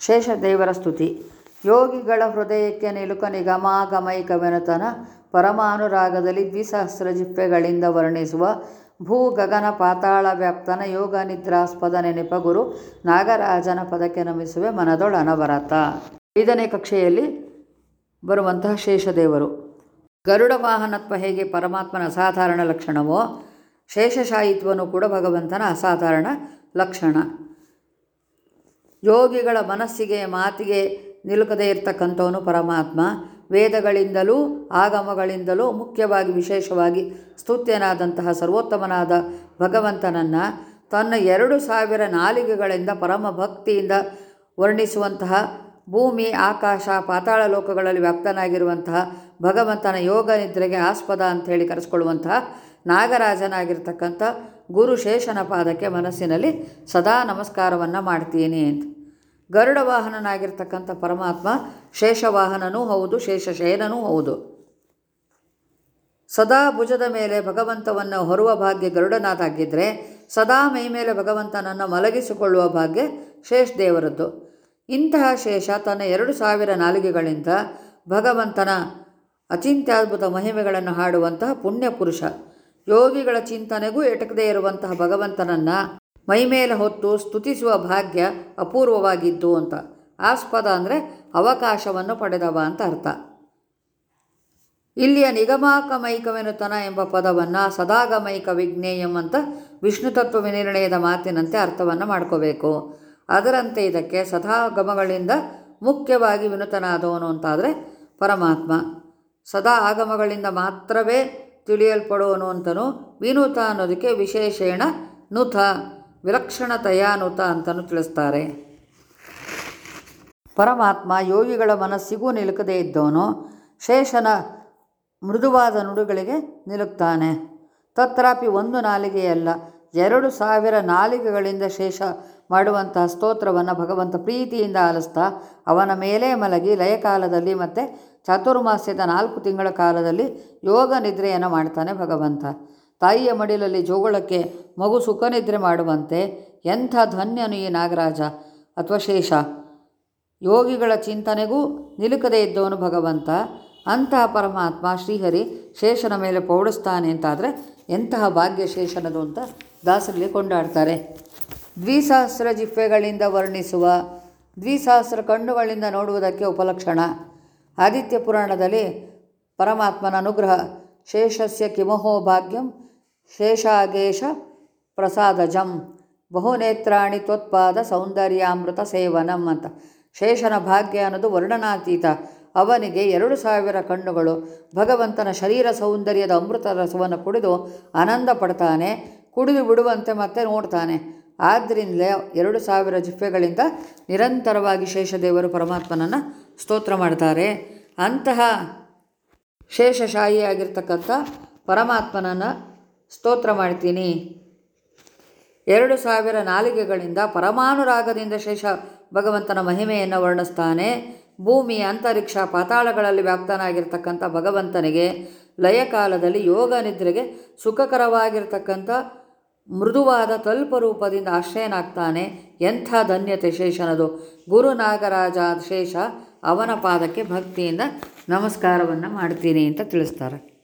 ಶೇಷದೇವರ ಸ್ತುತಿ. ಯೋಗಿಗಳ ಹೃದಯಕ್ಕೆ ನಿಲುಕ ನಿಗಮಾಗಮೈಕವೆನುತನ ಪರಮಾನುರಾಗದಲ್ಲಿ ದ್ವಿಸಹಸ್ರ ಜಿಪ್ಪೆಗಳಿಂದ ವರ್ಣಿಸುವ ಭೂ ಗಗನ ಪಾತಾಳ ವ್ಯಾಪ್ತನ ಯೋಗ ನಿದ್ರಾಸ್ಪದ ನೆನಪ ಗುರು ನಾಗರಾಜನ ಪದಕ್ಕೆ ನಮಿಸುವೆ ಮನದೊಳನವರತ ಐದನೇ ಕಕ್ಷೆಯಲ್ಲಿ ಬರುವಂತಹ ಶೇಷದೇವರು. ಗರುಡ ವಾಹನತ್ವ ಹೇಗೆ ಪರಮಾತ್ಮನ ಅಸಾಧಾರಣ ಲಕ್ಷಣವೋ, ಶೇಷಶಾಯಿತ್ವನು ಕೂಡ ಭಗವಂತನ ಅಸಾಧಾರಣ ಲಕ್ಷಣ. ಯೋಗಿಗಳ ಮನಸ್ಸಿಗೆ, ಮಾತಿಗೆ ನಿಲುಕದೇ ಇರತಕ್ಕಂಥವನು ಪರಮಾತ್ಮ. ವೇದಗಳಿಂದಲೂ, ಆಗಮಗಳಿಂದಲೂ ಮುಖ್ಯವಾಗಿ ವಿಶೇಷವಾಗಿ ಸ್ತುತ್ಯನಾದಂತಹ ಸರ್ವೋತ್ತಮನಾದ ಭಗವಂತನನ್ನು ತನ್ನ ಎರಡು ಸಾವಿರ ನಾಲಿಗೆಗಳಿಂದ ಪರಮ ಭಕ್ತಿಯಿಂದ ವರ್ಣಿಸುವಂತಹ ಭೂಮಿ, ಆಕಾಶ, ಪಾತಾಳ ಲೋಕಗಳಲ್ಲಿ ವ್ಯಾಪ್ತನಾಗಿರುವಂತಹ ಭಗವಂತನ ಯೋಗ ನಿದ್ರೆಗೆ ಆಸ್ಪದ ಅಂಥೇಳಿ ಕರೆಸ್ಕೊಳ್ಳುವಂತಹ ನಾಗರಾಜನಾಗಿರ್ತಕ್ಕಂಥ ಗುರು ಶೇಷನ ಪಾದಕ್ಕೆ ಮನಸ್ಸಿನಲ್ಲಿ ಸದಾ ನಮಸ್ಕಾರವನ್ನು ಮಾಡ್ತೀನಿ ಅಂತ. ಗರುಡ ವಾಹನನಾಗಿರ್ತಕ್ಕಂಥ ಪರಮಾತ್ಮ ಶೇಷವಾಹನನೂ ಹೌದು, ಶೇಷಶಯನನೂ ಹೌದು. ಸದಾ ಭುಜದ ಮೇಲೆ ಭಗವಂತವನ್ನು ಹೊರುವ ಭಾಗ್ಯ ಗರುಡನಾದಾಗಿದ್ದರೆ ಸದಾ ಮೈ ಮೇಲೆ ಭಗವಂತನನ್ನು ಮಲಗಿಸಿಕೊಳ್ಳುವ ಭಾಗ್ಯ ಶೇಷ ದೇವರದ್ದು ಇಂತಹ ಶೇಷ ತನ್ನ ಎರಡು ಸಾವಿರ ನಾಲಿಗೆಗಳಿಂದ ಭಗವಂತನ ಅಚಿಂತ್ಯದ್ಭುತ ಮಹಿಮೆಗಳನ್ನು ಹಾಡುವಂತಹ ಪುಣ್ಯ ಪುರುಷ ಯೋಗಿಗಳ ಚಿಂತನೆಗೂ ಎಟಕದೇ ಇರುವಂತಹ ಭಗವಂತನನ್ನು ಮೈಮೇಲೆ ಹೊತ್ತು ಸ್ತುತಿಸುವ ಭಾಗ್ಯ ಅಪೂರ್ವವಾಗಿದ್ದು ಅಂತ. ಆಸ್ಪದ ಅಂದರೆ ಅವಕಾಶವನ್ನು ಪಡೆದವ ಅಂತ ಅರ್ಥ. ಇಲ್ಲಿಯ ನಿಗಮಾಕಮೈಕವೆನುತನ ಎಂಬ ಪದವನ್ನು ಸದಾಗಮೈಕ ವಿಜ್ಞೇಯಂ ಅಂತ ವಿಷ್ಣು ತತ್ವ ವಿನಿರ್ಣಯದ ಮಾತಿನಂತೆ ಅರ್ಥವನ್ನು ಮಾಡ್ಕೋಬೇಕು. ಅದರಂತೆ ಇದಕ್ಕೆ ಸದಾಗಮಗಳಿಂದ ಮುಖ್ಯವಾಗಿ ವಿನುತನಾದವನು ಅಂತಾದರೆ ಪರಮಾತ್ಮ. ಸದಾ ಆಗಮಗಳಿಂದ ಮಾತ್ರವೇ ತಿಳಿಯಲ್ಪಡುವನು ಅಂತನೂ ವಿನೂತ ಅನ್ನೋದಕ್ಕೆ ವಿಶೇಷೇಣ ನುತ. ವಿಲಕ್ಷಣತೆಯಾನುತ ಅಂತಲೂ ತಿಳಿಸ್ತಾರೆ. ಪರಮಾತ್ಮ ಯೋಗಿಗಳ ಮನಸ್ಸಿಗೂ ನಿಲುಕದೇ ಇದ್ದವನು ಶೇಷನ ಮೃದುವಾದ ನುಡುಗಳಿಗೆ ನಿಲುಕ್ತಾನೆ. ತತ್ರಾಪಿ ಒಂದು ನಾಲಿಗೆಯಲ್ಲ, ಎರಡು ಸಾವಿರ ನಾಲಿಗೆಗಳಿಂದ ಶೇಷ ಮಾಡುವಂತಹ ಸ್ತೋತ್ರವನ್ನು ಭಗವಂತ ಪ್ರೀತಿಯಿಂದ ಆಲಿಸ್ತಾ, ಅವನ ಮೇಲೆ ಮಲಗಿ ಲಯಕಾಲದಲ್ಲಿ ಮತ್ತು ಚಾತುರ್ಮಾಸ್ಯದ ನಾಲ್ಕು ತಿಂಗಳ ಕಾಲದಲ್ಲಿ ಯೋಗ ನಿದ್ರೆಯನ್ನು ಮಾಡ್ತಾನೆ ಭಗವಂತ. ತಾಯಿಯ ಮಡಿಲಲ್ಲಿ ಜೋಗುಳಕ್ಕೆ ಮಗು ಸುಖನಿದ್ರೆ ಮಾಡುವಂತೆ ಎಂಥ ಧನ್ಯನು ಈ ನಾಗರಾಜ. ಅಥವಾ ಶೇಷ ಯೋಗಿಗಳ ಚಿಂತನೆಗೂ ನಿಲುಕದೇ ಇದ್ದವನು ಭಗವಂತ. ಅಂತಹ ಪರಮಾತ್ಮ ಶ್ರೀಹರಿ ಶೇಷನ ಮೇಲೆ ಪೌಡಿಸ್ತಾನೆ ಅಂತಾದರೆ ಎಂತಹ ಭಾಗ್ಯ ಶೇಷನದು ಅಂತ ದಾಸರಲ್ಲಿ ಕೊಂಡಾಡ್ತಾರೆ. ದ್ವಿಸಹಸ್ರ ಜಿಪ್ಪೆಗಳಿಂದ ವರ್ಣಿಸುವ, ದ್ವಿಸಹಸ್ರ ಕಣ್ಣುಗಳಿಂದ ನೋಡುವುದಕ್ಕೆ ಉಪಲಕ್ಷಣ. ಆದಿತ್ಯ ಪುರಾಣದಲ್ಲಿ ಪರಮಾತ್ಮನ ಅನುಗ್ರಹ ಶೇಷಸ್ಯ ಕಿಮಹೋ ಭಾಗ್ಯಂ ಶೇಷಾಗೇಶ ಪ್ರಸಾದಜಂ. ಬಹುನೇತ್ರಾಣಿ ತ್ವತ್ಪಾದ ಸೌಂದರ್ಯಾಮೃತ ಸೇವನಂ ಅಂತ. ಶೇಷನ ಭಾಗ್ಯ ಅನ್ನೋದು ವರ್ಣನಾತೀತ. ಅವನಿಗೆ ಎರಡು ಸಾವಿರ ಕಣ್ಣುಗಳು. ಭಗವಂತನ ಶರೀರ ಸೌಂದರ್ಯದ ಅಮೃತ ರಸವನ್ನು ಕುಡಿದು ಆನಂದ ಪಡ್ತಾನೆ. ಕುಡಿದು ಬಿಡುವಂತೆ ಮತ್ತೆ ನೋಡ್ತಾನೆ. ಆದ್ದರಿಂದಲೇ ಎರಡು ಸಾವಿರ ಜಿಪ್ಪೆಗಳಿಂದ ನಿರಂತರವಾಗಿ ಶೇಷದೇವರು ಪರಮಾತ್ಮನನ್ನು ಸ್ತೋತ್ರ ಮಾಡ್ತಾರೆ. ಅಂತಹ ಶೇಷಶಾಹಿಯಾಗಿರ್ತಕ್ಕಂಥ ಪರಮಾತ್ಮನನ್ನು ಸ್ತೋತ್ರ ಮಾಡ್ತೀನಿ. ಎರಡು ಸಾವಿರ ನಾಲಿಗೆಗಳಿಂದ ಪರಮಾನುರಾಗದಿಂದ ಶೇಷ ಭಗವಂತನ ಮಹಿಮೆಯನ್ನು ವರ್ಣಿಸ್ತಾನೆ. ಭೂಮಿ ಅಂತರಿಕ್ಷ ಪಾತಾಳಗಳಲ್ಲಿ ವ್ಯಾಪ್ತನಾಗಿರ್ತಕ್ಕಂಥ ಭಗವಂತನಿಗೆ ಲಯಕಾಲದಲ್ಲಿ ಯೋಗ ನಿದ್ರೆಗೆ ಸುಖಕರವಾಗಿರ್ತಕ್ಕಂಥ ಮೃದುವಾದ ತಲ್ಪರೂಪದಿಂದ ಆಶ್ರಯನಾಗ್ತಾನೆ. ಎಂಥ ಧನ್ಯತೆ ಶೇಷನದು. ಗುರು ನಾಗರಾಜ ಶೇಷ ಅವನ ಪಾದಕ್ಕೆ ಭಕ್ತಿಯಿಂದ ನಮಸ್ಕಾರವನ್ನು ಮಾಡ್ತೀನಿ ಅಂತ ತಿಳಿಸ್ತಾರೆ.